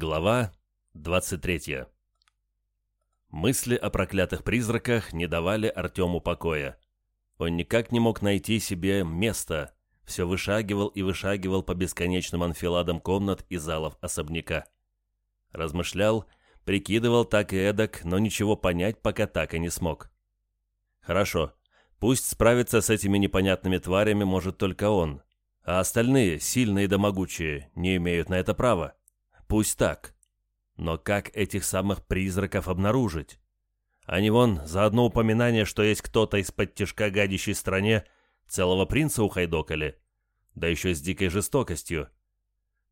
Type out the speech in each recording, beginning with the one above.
Глава 23 Мысли о проклятых призраках не давали Артему покоя. Он никак не мог найти себе места, все вышагивал и вышагивал по бесконечным анфиладам комнат и залов особняка. Размышлял, прикидывал так и эдак, но ничего понять пока так и не смог. Хорошо, пусть справиться с этими непонятными тварями может только он, а остальные, сильные да могучие, не имеют на это права. Пусть так. Но как этих самых призраков обнаружить? Они вон за одно упоминание, что есть кто-то из-под тяжка гадящей стране, целого принца ухайдокали. Да еще с дикой жестокостью.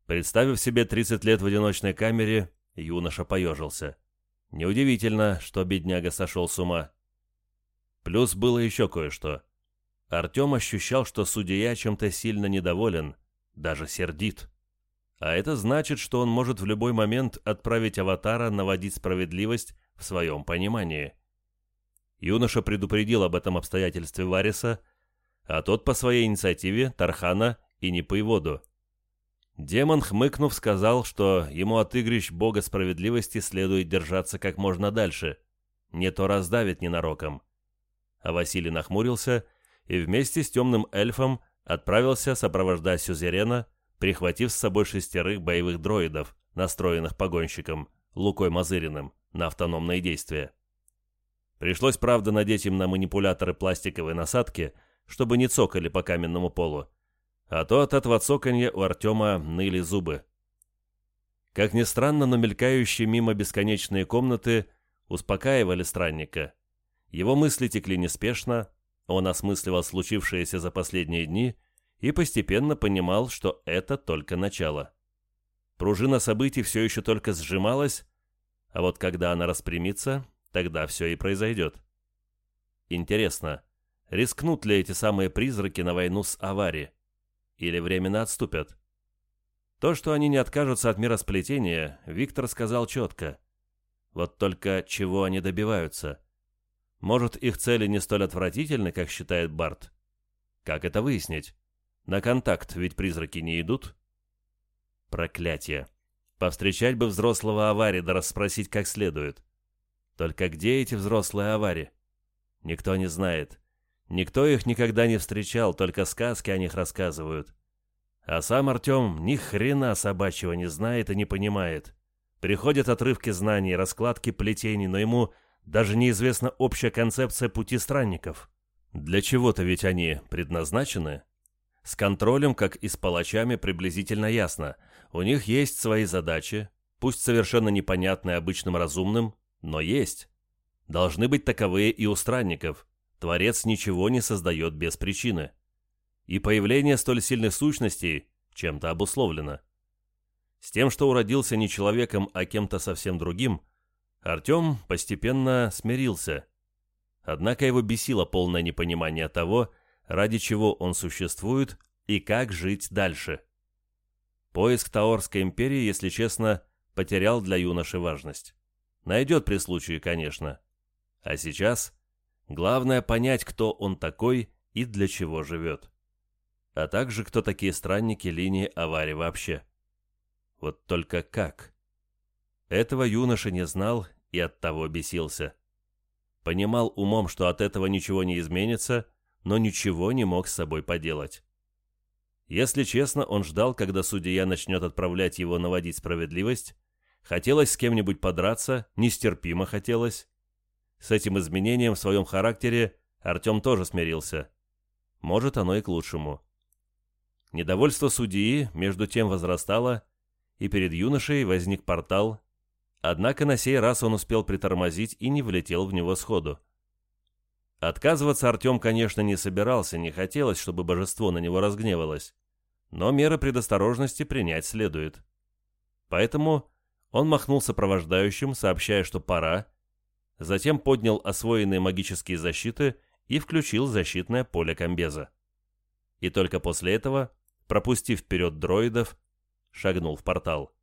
Представив себе 30 лет в одиночной камере, юноша поежился. Неудивительно, что бедняга сошел с ума. Плюс было еще кое-что. Артем ощущал, что судья чем-то сильно недоволен, даже сердит. А это значит, что он может в любой момент отправить аватара наводить справедливость в своем понимании. Юноша предупредил об этом обстоятельстве Вариса, а тот по своей инициативе Тархана и не по воду. Демон, хмыкнув, сказал, что ему от игрищ бога справедливости следует держаться как можно дальше, не то раздавит ненароком. А Василий нахмурился и вместе с темным эльфом отправился сопровождать Сюзерена прихватив с собой шестерых боевых дроидов, настроенных погонщиком, Лукой Мазыриным, на автономные действия. Пришлось, правда, надеть им на манипуляторы пластиковые насадки, чтобы не цокали по каменному полу, а то от этого цоканья у Артема ныли зубы. Как ни странно, но мелькающие мимо бесконечные комнаты успокаивали странника. Его мысли текли неспешно, он осмысливал случившееся за последние дни и постепенно понимал, что это только начало. Пружина событий все еще только сжималась, а вот когда она распрямится, тогда все и произойдет. Интересно, рискнут ли эти самые призраки на войну с аварией? Или временно отступят? То, что они не откажутся от миросплетения, Виктор сказал четко. Вот только чего они добиваются? Может, их цели не столь отвратительны, как считает Барт? Как это выяснить? На контакт ведь призраки не идут. Проклятие. Повстречать бы взрослого авари да расспросить как следует. Только где эти взрослые авари? Никто не знает. Никто их никогда не встречал, только сказки о них рассказывают. А сам Артем ни хрена собачьего не знает и не понимает. Приходят отрывки знаний, раскладки плетений, но ему даже неизвестна общая концепция пути странников. Для чего-то ведь они предназначены, с контролем, как и с палачами, приблизительно ясно. У них есть свои задачи, пусть совершенно непонятные обычным разумным, но есть. Должны быть таковые и у странников. Творец ничего не создает без причины. И появление столь сильных сущностей чем-то обусловлено. С тем, что уродился не человеком, а кем-то совсем другим, Артем постепенно смирился. Однако его бесило полное непонимание того, ради чего он существует и как жить дальше. Поиск Таорской империи, если честно, потерял для юноши важность. Найдет при случае, конечно. А сейчас главное понять, кто он такой и для чего живет. А также, кто такие странники линии аварии вообще. Вот только как? Этого юноша не знал и оттого бесился. Понимал умом, что от этого ничего не изменится, но ничего не мог с собой поделать. Если честно, он ждал, когда судья начнет отправлять его наводить справедливость. Хотелось с кем-нибудь подраться, нестерпимо хотелось. С этим изменением в своем характере Артем тоже смирился. Может, оно и к лучшему. Недовольство судьи между тем возрастало, и перед юношей возник портал, однако на сей раз он успел притормозить и не влетел в него сходу. Отказываться Артем, конечно, не собирался, не хотелось, чтобы божество на него разгневалось. Но меры предосторожности принять следует. Поэтому он махнул сопровождающим, сообщая, что пора, затем поднял освоенные магические защиты и включил защитное поле комбеза. И только после этого, пропустив вперед дроидов, шагнул в портал.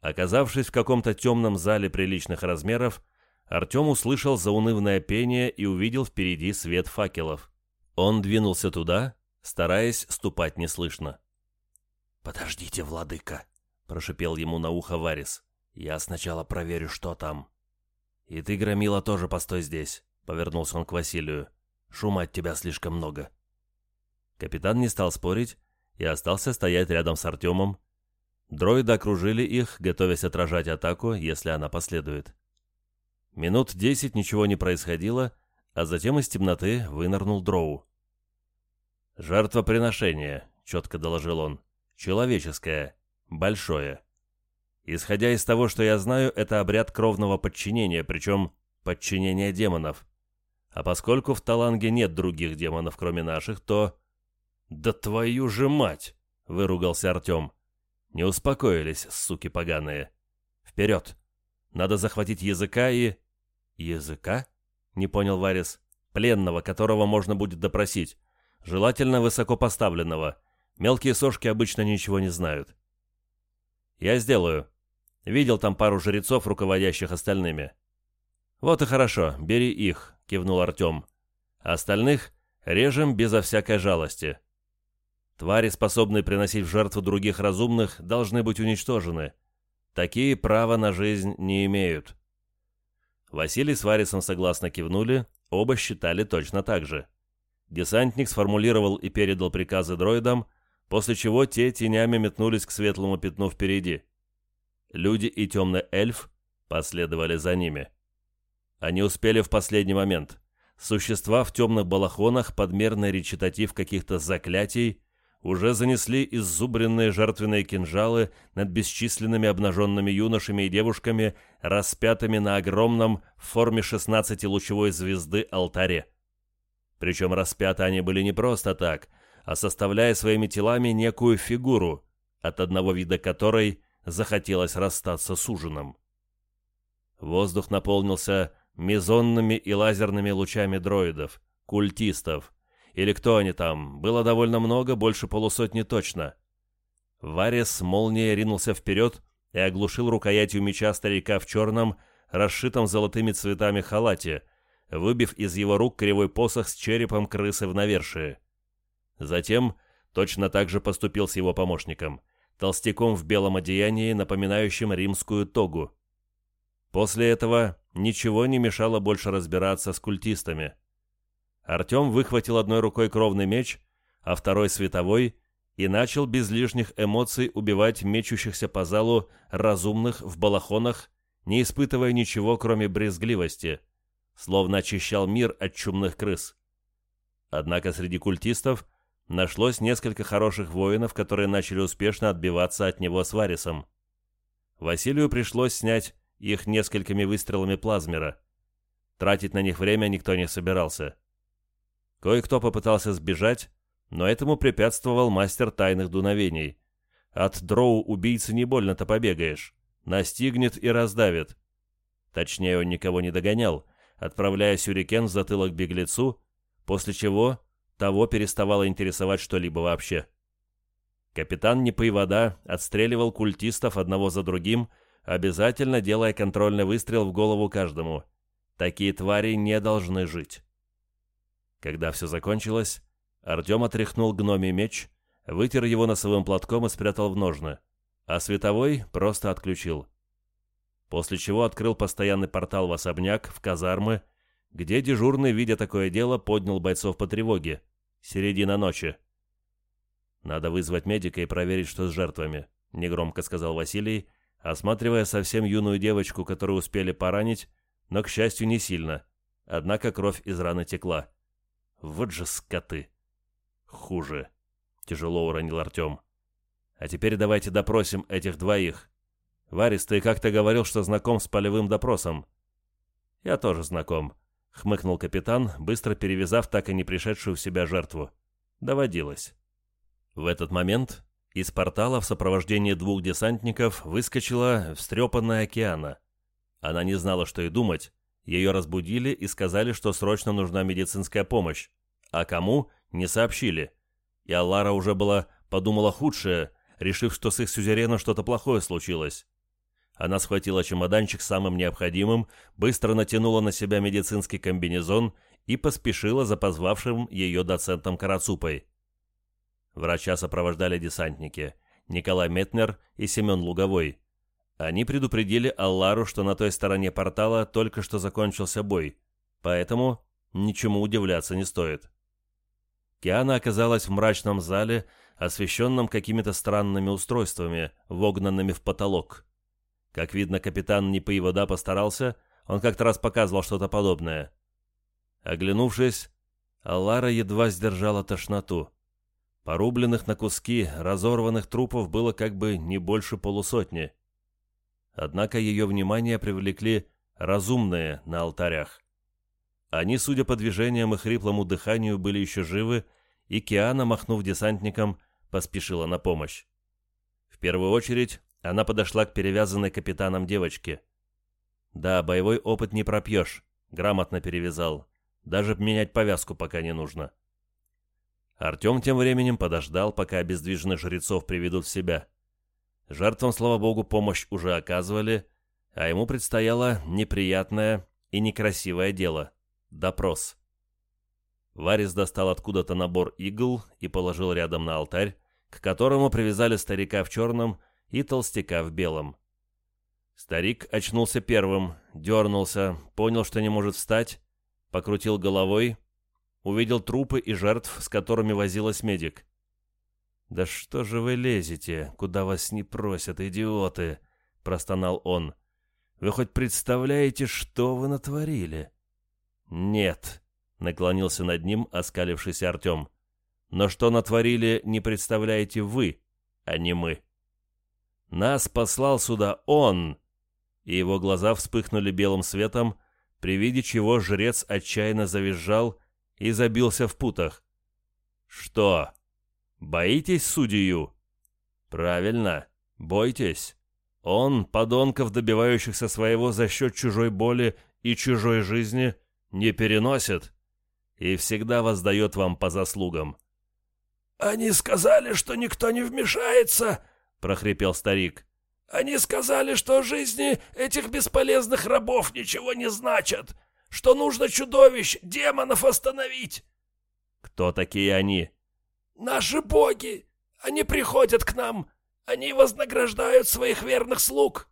Оказавшись в каком-то темном зале приличных размеров, Артем услышал заунывное пение и увидел впереди свет факелов. Он двинулся туда, стараясь ступать неслышно. «Подождите, владыка!» — прошипел ему на ухо Варис. «Я сначала проверю, что там». «И ты, Громила, тоже постой здесь», — повернулся он к Василию. «Шума от тебя слишком много». Капитан не стал спорить и остался стоять рядом с Артемом. Дроиды окружили их, готовясь отражать атаку, если она последует. Минут десять ничего не происходило, а затем из темноты вынырнул Дроу. «Жертвоприношение», — четко доложил он. «Человеческое. Большое. Исходя из того, что я знаю, это обряд кровного подчинения, причем подчинения демонов. А поскольку в Таланге нет других демонов, кроме наших, то...» «Да твою же мать!» — выругался Артем. «Не успокоились, суки поганые. Вперед! Надо захватить языка и...» «Языка?» — не понял Варис. «Пленного, которого можно будет допросить. Желательно высокопоставленного. Мелкие сошки обычно ничего не знают. Я сделаю. Видел там пару жрецов, руководящих остальными. Вот и хорошо, бери их, кивнул Артем. Остальных режем безо всякой жалости. Твари, способные приносить в жертву других разумных, должны быть уничтожены. Такие права на жизнь не имеют. Василий с Варисом согласно кивнули, оба считали точно так же. Десантник сформулировал и передал приказы дроидам, после чего те тенями метнулись к светлому пятну впереди. Люди и темный эльф последовали за ними. Они успели в последний момент. Существа в темных балахонах, подмерный речитатив каких-то заклятий, уже занесли иззубренные жертвенные кинжалы над бесчисленными обнаженными юношами и девушками, распятыми на огромном в форме шестнадцатилучевой звезды алтаре. Причем распяты они были не просто так, а составляя своими телами некую фигуру, от одного вида которой захотелось расстаться с ужином. Воздух наполнился мезонными и лазерными лучами дроидов, культистов, или кто они там, было довольно много, больше полусотни точно. Варис молнией ринулся вперед и оглушил рукоятью меча старика в черном, расшитом золотыми цветами халате — выбив из его рук кривой посох с черепом крысы в навершие. Затем точно так же поступил с его помощником, толстяком в белом одеянии, напоминающем римскую тогу. После этого ничего не мешало больше разбираться с культистами. Артем выхватил одной рукой кровный меч, а второй световой, и начал без лишних эмоций убивать мечущихся по залу разумных в балахонах, не испытывая ничего, кроме брезгливости – словно очищал мир от чумных крыс. Однако среди культистов нашлось несколько хороших воинов, которые начали успешно отбиваться от него с Варисом. Василию пришлось снять их несколькими выстрелами плазмера. Тратить на них время никто не собирался. Кое-кто попытался сбежать, но этому препятствовал мастер тайных дуновений. От дроу убийцы не больно-то побегаешь. Настигнет и раздавит. Точнее, он никого не догонял, отправляя сюрикен в затылок беглецу, после чего того переставало интересовать что-либо вообще. Капитан Непоевода отстреливал культистов одного за другим, обязательно делая контрольный выстрел в голову каждому. Такие твари не должны жить. Когда все закончилось, Артем отряхнул гномий меч, вытер его носовым платком и спрятал в ножны, а световой просто отключил после чего открыл постоянный портал в особняк, в казармы, где дежурный, видя такое дело, поднял бойцов по тревоге. Середина ночи. «Надо вызвать медика и проверить, что с жертвами», — негромко сказал Василий, осматривая совсем юную девочку, которую успели поранить, но, к счастью, не сильно. Однако кровь из раны текла. «Вот же скоты!» «Хуже», — тяжело уронил Артем. «А теперь давайте допросим этих двоих. Варис, ты как-то говорил, что знаком с полевым допросом. Я тоже знаком, хмыкнул капитан, быстро перевязав так и не пришедшую в себя жертву. Доводилось. В этот момент из портала в сопровождении двух десантников выскочила встрепанная океана. Она не знала, что и думать. Ее разбудили и сказали, что срочно нужна медицинская помощь. А кому, не сообщили. И Аллара уже была подумала худшее, решив, что с их сюзереном что-то плохое случилось. Она схватила чемоданчик с самым необходимым, быстро натянула на себя медицинский комбинезон и поспешила за позвавшим ее доцентом Карацупой. Врача сопровождали десантники. Николай Метнер и Семен Луговой. Они предупредили Аллару, что на той стороне портала только что закончился бой, поэтому ничему удивляться не стоит. Киана оказалась в мрачном зале, освещенном какими-то странными устройствами, вогнанными в потолок. Как видно, капитан Непоевода постарался, он как-то раз показывал что-то подобное. Оглянувшись, Аллара едва сдержала тошноту. Порубленных на куски, разорванных трупов было как бы не больше полусотни. Однако ее внимание привлекли разумные на алтарях. Они, судя по движениям и хриплому дыханию, были еще живы, и Киана, махнув десантником, поспешила на помощь. В первую очередь она подошла к перевязанной капитаном девочке. Да, боевой опыт не пропьешь, грамотно перевязал. Даже менять повязку пока не нужно. Артем тем временем подождал, пока обездвиженных жрецов приведут в себя. Жертвам, слава богу, помощь уже оказывали, а ему предстояло неприятное и некрасивое дело — допрос. Варис достал откуда-то набор игл и положил рядом на алтарь, к которому привязали старика в черном и толстяка в белом. Старик очнулся первым, дернулся, понял, что не может встать, покрутил головой увидел трупы и жертв, с которыми возилась медик. «Да что же вы лезете, куда вас не просят, идиоты?» — простонал он. «Вы хоть представляете, что вы натворили?» «Нет», — наклонился над ним оскалившийся Артем. «Но что натворили, не представляете вы, а не мы. Нас послал сюда он!» И его глаза вспыхнули белым светом, при виде чего жрец отчаянно завизжал и забился в путах. «Что? Боитесь судью?» «Правильно, бойтесь. Он, подонков, добивающихся своего за счет чужой боли и чужой жизни, не переносит и всегда воздает вам по заслугам». «Они сказали, что никто не вмешается», — прохрипел старик. «Они сказали, что жизни этих бесполезных рабов ничего не значат, что нужно чудовищ, демонов остановить. Кто такие они? Наши боги. Они приходят к нам. Они вознаграждают своих верных слуг.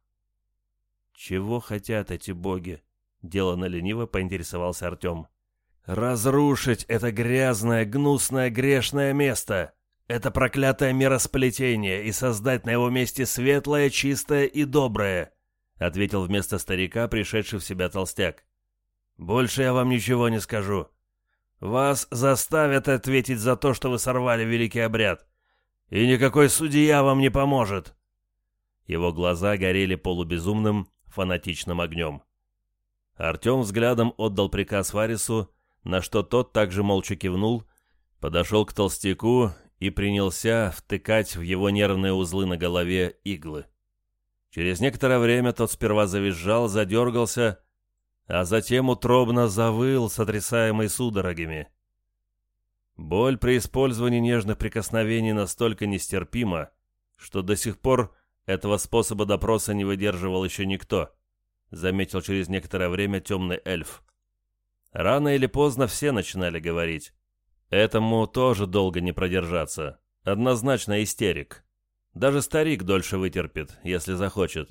Чего хотят эти боги? Делано лениво поинтересовался Артем. Разрушить это грязное, гнусное, грешное место. Это проклятое миросплетение и создать на его месте светлое, чистое и доброе, ответил вместо старика пришедший в себя толстяк. Больше я вам ничего не скажу. Вас заставят ответить за то, что вы сорвали великий обряд. И никакой судья вам не поможет. Его глаза горели полубезумным, фанатичным огнем. Артем взглядом отдал приказ Варису, на что тот также молча кивнул, подошел к толстяку и принялся втыкать в его нервные узлы на голове иглы. Через некоторое время тот сперва завизжал, задергался, а затем утробно завыл, сотрясаемый судорогами. Боль при использовании нежных прикосновений настолько нестерпима, что до сих пор этого способа допроса не выдерживал еще никто, заметил через некоторое время темный эльф. Рано или поздно все начинали говорить. Этому тоже долго не продержаться. Однозначно истерик. Даже старик дольше вытерпит, если захочет.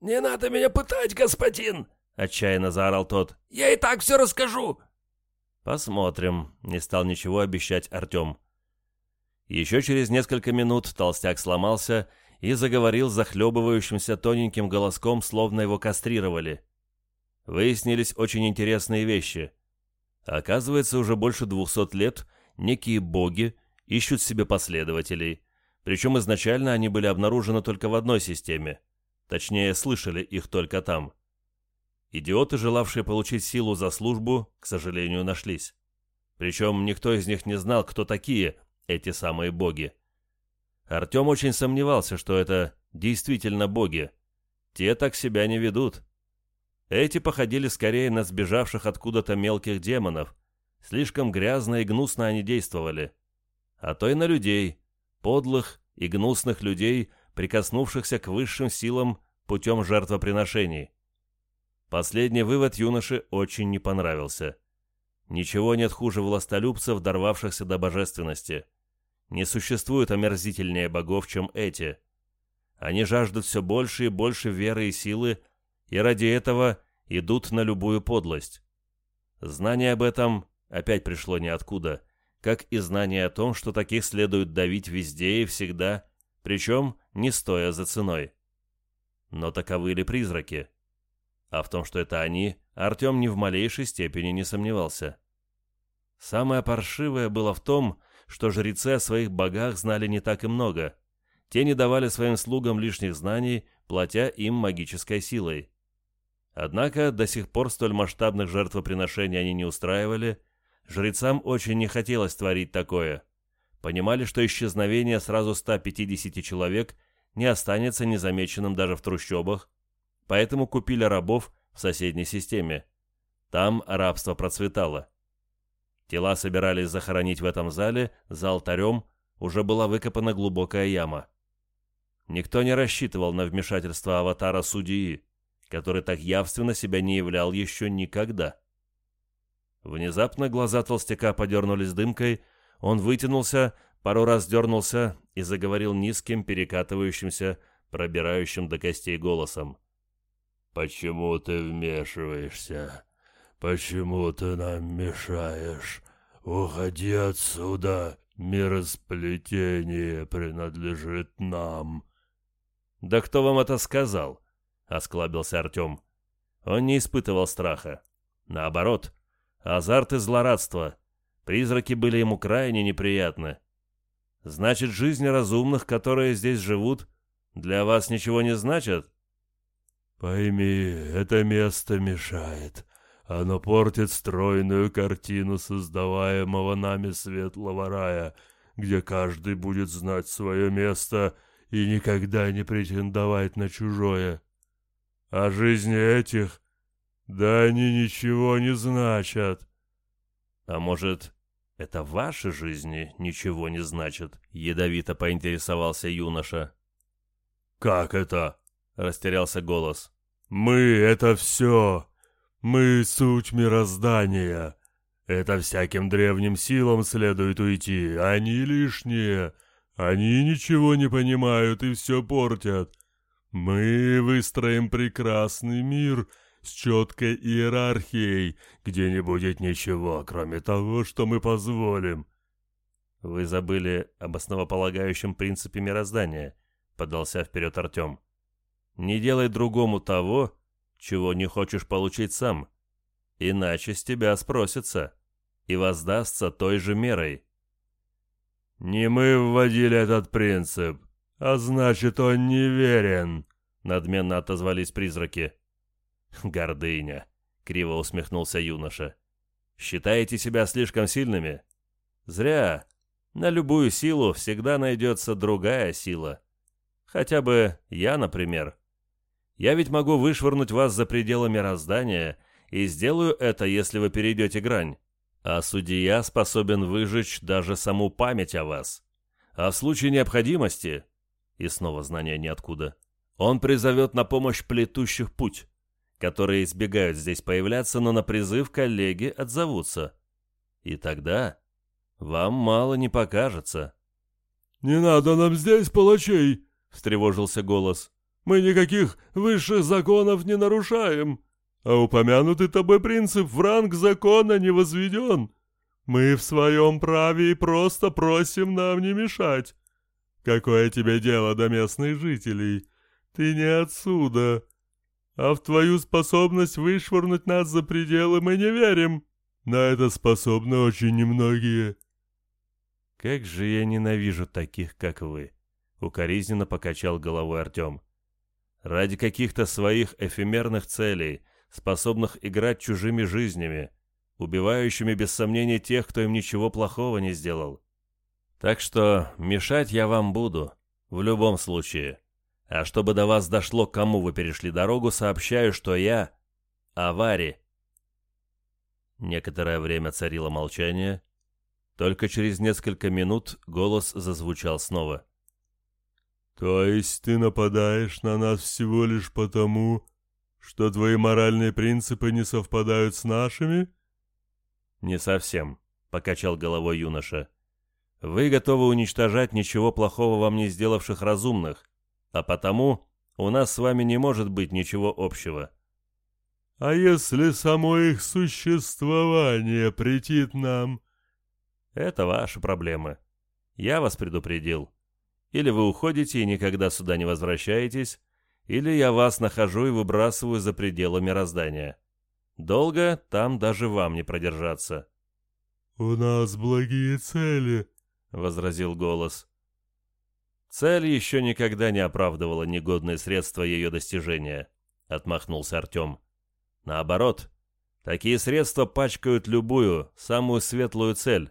«Не надо меня пытать, господин!» отчаянно заорал тот. «Я и так все расскажу!» «Посмотрим», — не стал ничего обещать Артем. Еще через несколько минут толстяк сломался и заговорил захлебывающимся тоненьким голоском, словно его кастрировали. Выяснились очень интересные вещи. Оказывается, уже больше двухсот лет некие боги ищут себе последователей, причем изначально они были обнаружены только в одной системе, точнее, слышали их только там. Идиоты, желавшие получить силу за службу, к сожалению, нашлись. Причем никто из них не знал, кто такие эти самые боги. Артем очень сомневался, что это действительно боги. Те так себя не ведут. Эти походили скорее на сбежавших откуда-то мелких демонов. Слишком грязно и гнусно они действовали. А то и на людей, подлых и гнусных людей, прикоснувшихся к высшим силам путем жертвоприношений. Последний вывод юноше очень не понравился. Ничего нет хуже властолюбцев, дорвавшихся до божественности. Не существует омерзительнее богов, чем эти. Они жаждут все больше и больше веры и силы, и ради этого идут на любую подлость. Знание об этом опять пришло ниоткуда, как и знание о том, что таких следует давить везде и всегда, причем не стоя за ценой. Но таковы ли призраки? А в том, что это они, Артем ни в малейшей степени не сомневался. Самое паршивое было в том, что жрецы о своих богах знали не так и много. Те не давали своим слугам лишних знаний, платя им магической силой. Однако до сих пор столь масштабных жертвоприношений они не устраивали, жрецам очень не хотелось творить такое. Понимали, что исчезновение сразу 150 человек не останется незамеченным даже в трущобах, поэтому купили рабов в соседней системе. Там рабство процветало. Тела собирались захоронить в этом зале, за алтарем уже была выкопана глубокая яма. Никто не рассчитывал на вмешательство аватара судьи, который так явственно себя не являл еще никогда. Внезапно глаза толстяка подернулись дымкой, он вытянулся, пару раз дернулся и заговорил низким, перекатывающимся, пробирающим до костей голосом. «Почему ты вмешиваешься? Почему ты нам мешаешь? Уходи отсюда, миросплетение принадлежит нам». «Да кто вам это сказал?» — осклабился Артем. Он не испытывал страха. Наоборот, азарт и злорадство. Призраки были ему крайне неприятны. Значит, жизни разумных, которые здесь живут, для вас ничего не значат? Пойми, это место мешает. Оно портит стройную картину создаваемого нами светлого рая, где каждый будет знать свое место и никогда не претендовать на чужое. А жизни этих, да они ничего не значат. А может, это ваши жизни ничего не значат? Ядовито поинтересовался юноша. Как это? Растерялся голос. Мы — это все. Мы — суть мироздания. Это всяким древним силам следует уйти. Они лишние. Они ничего не понимают и все портят. Мы выстроим прекрасный мир с четкой иерархией, где не будет ничего, кроме того, что мы позволим. Вы забыли об основополагающем принципе мироздания, подался вперед Артем. Не делай другому того, чего не хочешь получить сам, иначе с тебя спросится и воздастся той же мерой. «Не мы вводили этот принцип, а значит, он неверен», — надменно отозвались призраки. «Гордыня», — криво усмехнулся юноша. «Считаете себя слишком сильными? Зря. На любую силу всегда найдется другая сила. Хотя бы я, например. Я ведь могу вышвырнуть вас за пределы мироздания, и сделаю это, если вы перейдете грань. А судья способен выжечь даже саму память о вас. А в случае необходимости, и снова знания ниоткуда, он призовет на помощь плетущих путь, которые избегают здесь появляться, но на призыв коллеги отзовутся. И тогда вам мало не покажется. «Не надо нам здесь палачей!» — встревожился голос. Мы никаких высших законов не нарушаем, а упомянутый тобой принцип в ранг закона не возведен. Мы в своем праве и просто просим нам не мешать. Какое тебе дело до местных жителей? Ты не отсюда. А в твою способность вышвырнуть нас за пределы мы не верим. На это способны очень немногие. Как же я ненавижу таких, как вы, укоризненно покачал головой Артем ради каких-то своих эфемерных целей, способных играть чужими жизнями, убивающими без сомнения тех, кто им ничего плохого не сделал. Так что мешать я вам буду, в любом случае. А чтобы до вас дошло, кому вы перешли дорогу, сообщаю, что я — Авари. Некоторое время царило молчание. Только через несколько минут голос зазвучал снова. «То есть ты нападаешь на нас всего лишь потому, что твои моральные принципы не совпадают с нашими?» «Не совсем», — покачал головой юноша. Вы готовы уничтожать ничего плохого вам не сделавших разумных, а потому у нас с вами не может быть ничего общего. А если само их существование претит нам? Это ваши проблемы. Я вас предупредил. Или вы уходите и никогда сюда не возвращаетесь, или я вас нахожу и выбрасываю за пределы мироздания. Долго там даже вам не продержаться. «У нас благие цели», — возразил голос. «Цель еще никогда не оправдывала негодные средства ее достижения», — отмахнулся Артем. «Наоборот, такие средства пачкают любую, самую светлую цель.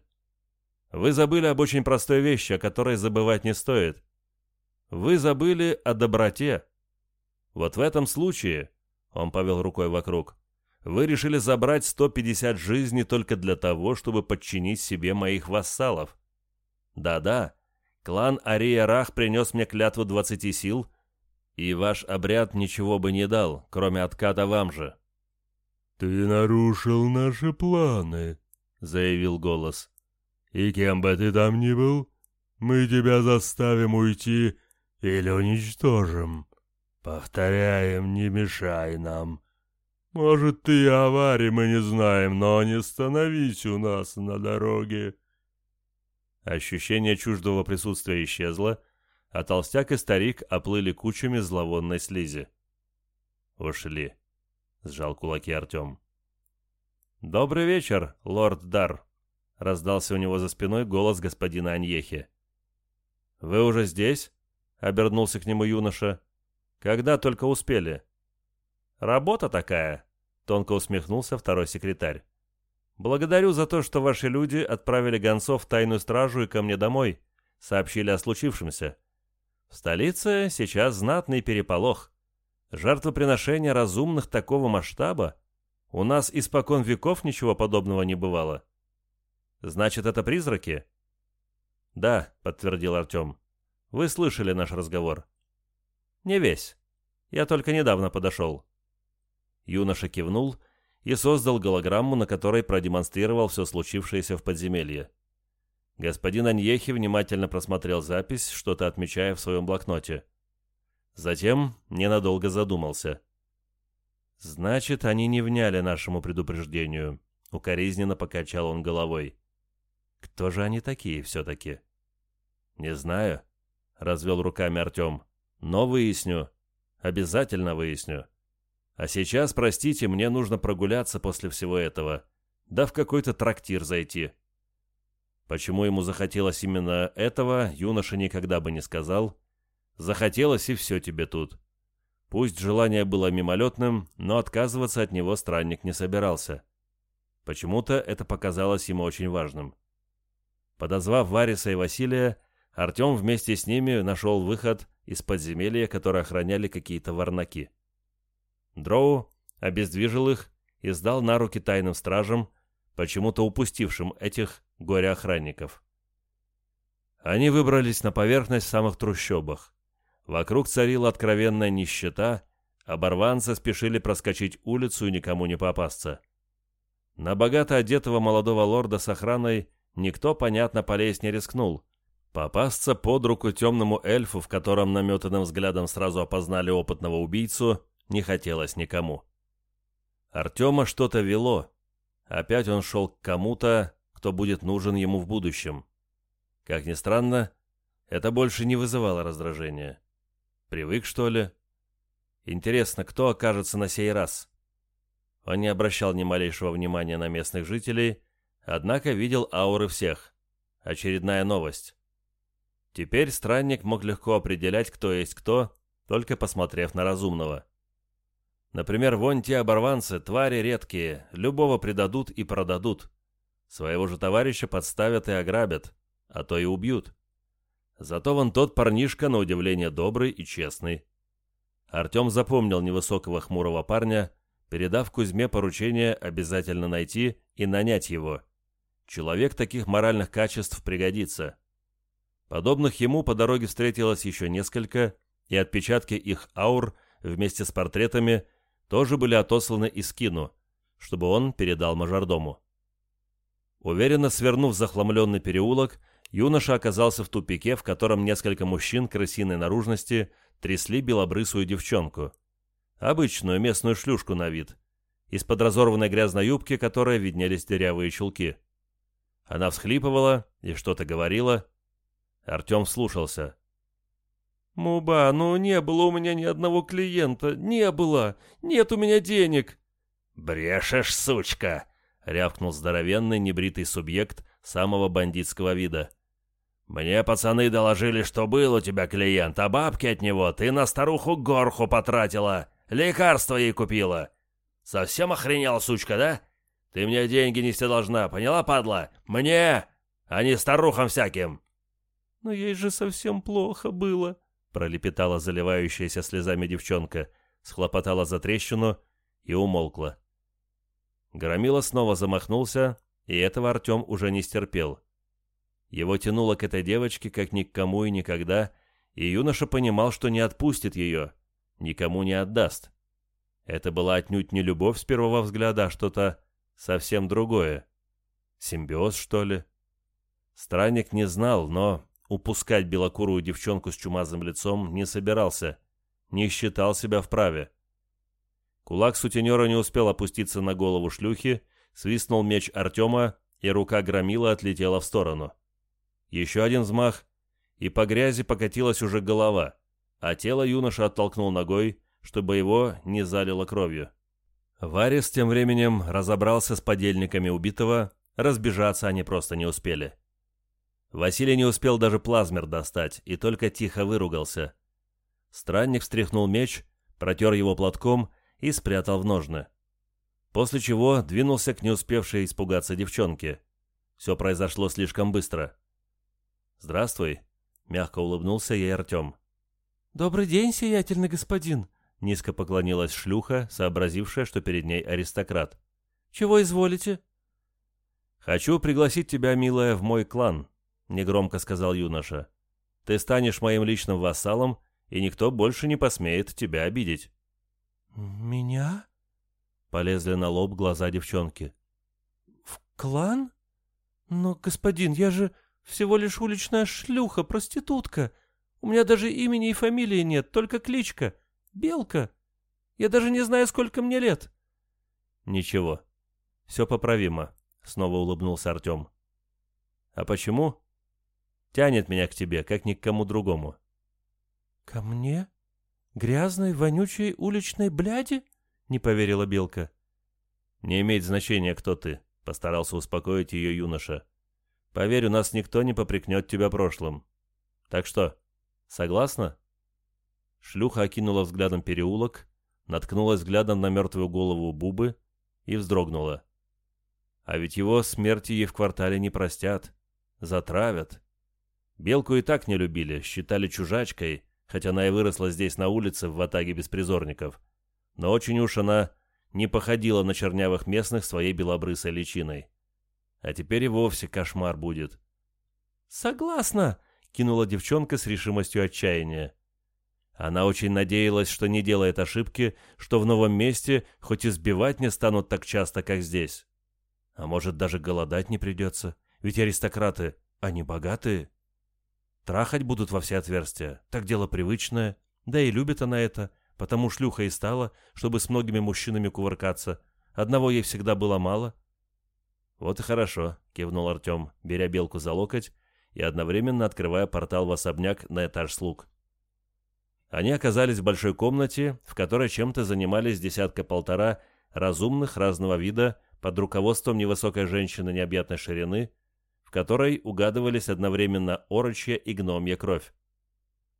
Вы забыли об очень простой вещи, о которой забывать не стоит. Вы забыли о доброте. Вот в этом случае, — он повел рукой вокруг, — вы решили забрать 150 жизней только для того, чтобы подчинить себе моих вассалов. Да-да, клан Ария Рах принес мне клятву двадцати сил, и ваш обряд ничего бы не дал, кроме отката вам же. «Ты нарушил наши планы», — заявил голос. «И кем бы ты там ни был, мы тебя заставим уйти или уничтожим. Повторяем, не мешай нам. Может, ты и аварии мы не знаем, но не становись у нас на дороге». Ощущение чуждого присутствия исчезло, а толстяк и старик оплыли кучами зловонной слизи. «Ушли», — сжал кулаки Артем. «Добрый вечер, лорд Дар», — раздался у него за спиной голос господина Аньехи. «Вы уже здесь?» — обернулся к нему юноша. «Когда только успели?» «Работа такая», — тонко усмехнулся второй секретарь. Благодарю за то, что ваши люди отправили гонцов в тайную стражу и ко мне домой, сообщили о случившемся. В столице сейчас знатный переполох. Жертвоприношения разумных такого масштаба у нас испокон веков ничего подобного не бывало. Значит, это призраки? Да, подтвердил Артем. Вы слышали наш разговор. Не весь. Я только недавно подошел. Юноша кивнул и создал голограмму, на которой продемонстрировал все случившееся в подземелье. Господин Аньехи внимательно просмотрел запись, что-то отмечая в своем блокноте. Затем ненадолго задумался. «Значит, они не вняли нашему предупреждению», — укоризненно покачал он головой. «Кто же они такие все-таки?» «Не знаю», — развел руками Артем. «Но выясню. Обязательно выясню». А сейчас, простите, мне нужно прогуляться после всего этого. Да в какой-то трактир зайти. Почему ему захотелось именно этого, юноша никогда бы не сказал. Захотелось, и все тебе тут. Пусть желание было мимолетным, но отказываться от него странник не собирался. Почему-то это показалось ему очень важным. Подозвав Вариса и Василия, Артем вместе с ними нашел выход из подземелья, которое охраняли какие-то варнаки. Дроу обездвижил их и сдал на руки тайным стражам, почему-то упустившим этих горе-охранников. Они выбрались на поверхность в самых трущобах. Вокруг царила откровенная нищета, оборванцы спешили проскочить улицу и никому не попасться. На богато одетого молодого лорда с охраной никто, понятно, полезть не рискнул. Попасться под руку темному эльфу, в котором наметанным взглядом сразу опознали опытного убийцу, не хотелось никому. Артема что-то вело. Опять он шел к кому-то, кто будет нужен ему в будущем. Как ни странно, это больше не вызывало раздражения. Привык, что ли? Интересно, кто окажется на сей раз? Он не обращал ни малейшего внимания на местных жителей, однако видел ауры всех. Очередная новость. Теперь странник мог легко определять, кто есть кто, только посмотрев на разумного. Например, вон те оборванцы, твари редкие, любого предадут и продадут. Своего же товарища подставят и ограбят, а то и убьют. Зато вон тот парнишка, на удивление, добрый и честный. Артем запомнил невысокого хмурого парня, передав Кузьме поручение обязательно найти и нанять его. Человек таких моральных качеств пригодится. Подобных ему по дороге встретилось еще несколько, и отпечатки их аур вместе с портретами – тоже были отосланы из Кину, чтобы он передал мажордому. Уверенно свернув захламленный переулок, юноша оказался в тупике, в котором несколько мужчин крысиной наружности трясли белобрысую девчонку. Обычную местную шлюшку на вид. Из-под разорванной грязной юбки, которой виднелись дырявые чулки. Она всхлипывала и что-то говорила. Артем слушался. «Муба, ну не было у меня ни одного клиента. Не было. Нет у меня денег». «Брешешь, сучка!» — рявкнул здоровенный небритый субъект самого бандитского вида. «Мне пацаны доложили, что был у тебя клиент, а бабки от него ты на старуху горху потратила, лекарство ей купила. Совсем охренела, сучка, да? Ты мне деньги нести должна, поняла, падла? Мне, а не старухам всяким!» «Но ей же совсем плохо было», — пролепетала заливающаяся слезами девчонка, схлопотала за трещину и умолкла. Громила снова замахнулся, и этого Артем уже не стерпел. Его тянуло к этой девочке, как ни к кому и никогда, и юноша понимал, что не отпустит ее, никому не отдаст. Это была отнюдь не любовь с первого взгляда, а что-то совсем другое. Симбиоз, что ли? Странник не знал, но упускать белокурую девчонку с чумазым лицом не собирался, не считал себя вправе. Кулак сутенера не успел опуститься на голову шлюхи, свистнул меч Артема, и рука громила отлетела в сторону. Еще один взмах, и по грязи покатилась уже голова, а тело юноша оттолкнул ногой, чтобы его не залило кровью. Варис тем временем разобрался с подельниками убитого, разбежаться они просто не успели. Василий не успел даже плазмер достать и только тихо выругался. Странник встряхнул меч, протер его платком и спрятал в ножны. После чего двинулся к не успевшей испугаться девчонке. Все произошло слишком быстро. «Здравствуй», — мягко улыбнулся ей Артем. «Добрый день, сиятельный господин», — низко поклонилась шлюха, сообразившая, что перед ней аристократ. «Чего изволите?» «Хочу пригласить тебя, милая, в мой клан», — негромко сказал юноша. «Ты станешь моим личным вассалом, и никто больше не посмеет тебя обидеть». «Меня?» — полезли на лоб глаза девчонки. «В клан? Но, господин, я же всего лишь уличная шлюха, проститутка. У меня даже имени и фамилии нет, только кличка. Белка. Я даже не знаю, сколько мне лет». «Ничего. Все поправимо», — снова улыбнулся Артем. «А почему?» «Тянет меня к тебе, как ни к кому другому». «Ко мне? Грязной, вонючей уличной бляди?» — не поверила Белка. «Не имеет значения, кто ты», — постарался успокоить ее юноша. Поверь, у нас никто не попрекнет тебя прошлым. Так что, согласна?» Шлюха окинула взглядом переулок, наткнулась взглядом на мертвую голову Бубы и вздрогнула. А ведь его смерти ей в квартале не простят. Затравят. Белку и так не любили, считали чужачкой, хотя она и выросла здесь на улице в ватаге беспризорников. Но очень уж она не походила на чернявых местных своей белобрысой личиной. А теперь и вовсе кошмар будет. «Согласна!» — кинула девчонка с решимостью отчаяния. Она очень надеялась, что не делает ошибки, что в новом месте хоть и сбивать не станут так часто, как здесь. А может, даже голодать не придется, ведь аристократы, они богатые. Трахать будут во все отверстия, так дело привычное, да и любит она это, потому шлюха и стала, чтобы с многими мужчинами кувыркаться. Одного ей всегда было мало — «Вот и хорошо», — кивнул Артем, беря белку за локоть и одновременно открывая портал в особняк на этаж слуг. Они оказались в большой комнате, в которой чем-то занимались десятка-полтора разумных разного вида под руководством невысокой женщины необъятной ширины, в которой угадывались одновременно орочья и гномья кровь.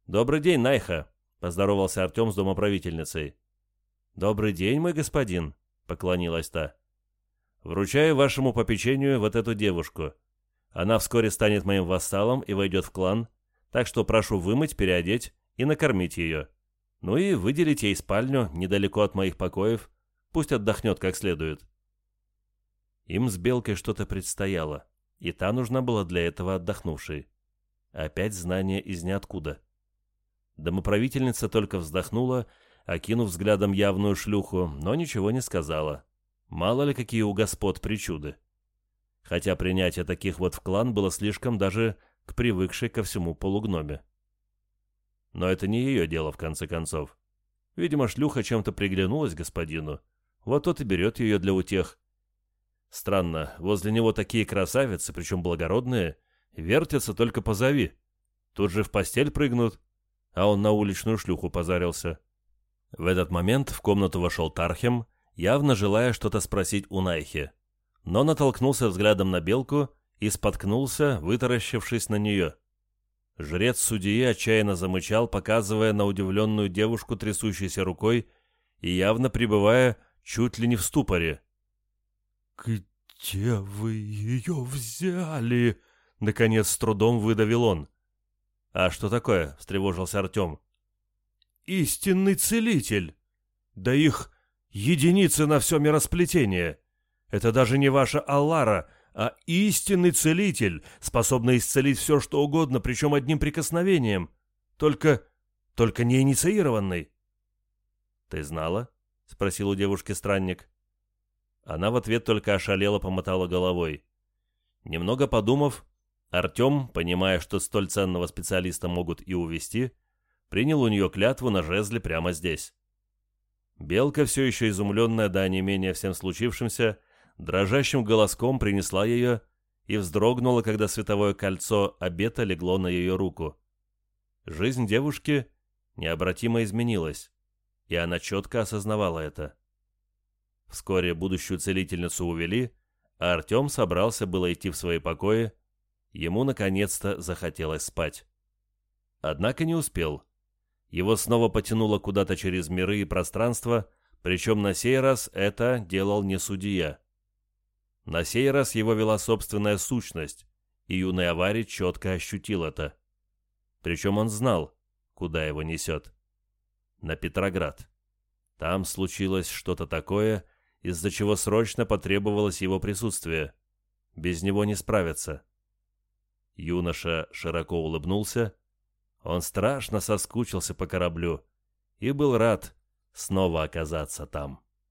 «Добрый день, Найха!» — поздоровался Артем с домоправительницей. «Добрый день, мой господин!» — поклонилась та. Вручаю вашему попечению вот эту девушку. Она вскоре станет моим вассалом и войдет в клан, так что прошу вымыть, переодеть и накормить ее. Ну и выделить ей спальню недалеко от моих покоев, пусть отдохнет как следует. Им с Белкой что-то предстояло, и та нужна была для этого отдохнувшей. Опять знание из ниоткуда. Домоправительница только вздохнула, окинув взглядом явную шлюху, но ничего не сказала. Мало ли какие у господ причуды. Хотя принятие таких вот в клан было слишком даже к привыкшей ко всему полугноме. Но это не ее дело, в конце концов. Видимо, шлюха чем-то приглянулась господину. Вот тот и берет ее для утех. Странно, возле него такие красавицы, причем благородные, вертятся только позови. Тут же в постель прыгнут, а он на уличную шлюху позарился. В этот момент в комнату вошел Тархем, явно желая что-то спросить у Найхи, но натолкнулся взглядом на белку и споткнулся, вытаращившись на нее. Жрец судьи отчаянно замычал, показывая на удивленную девушку трясущейся рукой и явно пребывая чуть ли не в ступоре. «Где вы ее взяли?» — наконец с трудом выдавил он. «А что такое?» — встревожился Артем. «Истинный целитель! Да их единицы на все миросплетение! Это даже не ваша Аллара, а истинный целитель, способный исцелить все, что угодно, причем одним прикосновением. Только... только не инициированный». «Ты знала?» — спросил у девушки странник. Она в ответ только ошалело помотала головой. Немного подумав, Артем, понимая, что столь ценного специалиста могут и увести, принял у нее клятву на жезле прямо здесь. Белка, все еще изумленная до онемения всем случившимся, дрожащим голоском принесла ее и вздрогнула, когда световое кольцо обета легло на ее руку. Жизнь девушки необратимо изменилась, и она четко осознавала это. Вскоре будущую целительницу увели, а Артем собрался было идти в свои покои, ему наконец-то захотелось спать. Однако не успел. Его снова потянуло куда-то через миры и пространство, причем на сей раз это делал не судья. На сей раз его вела собственная сущность, и юный аварий четко ощутил это. Причем он знал, куда его несет. На Петроград. Там случилось что-то такое, из-за чего срочно потребовалось его присутствие. Без него не справиться. Юноша широко улыбнулся. Он страшно соскучился по кораблю и был рад снова оказаться там.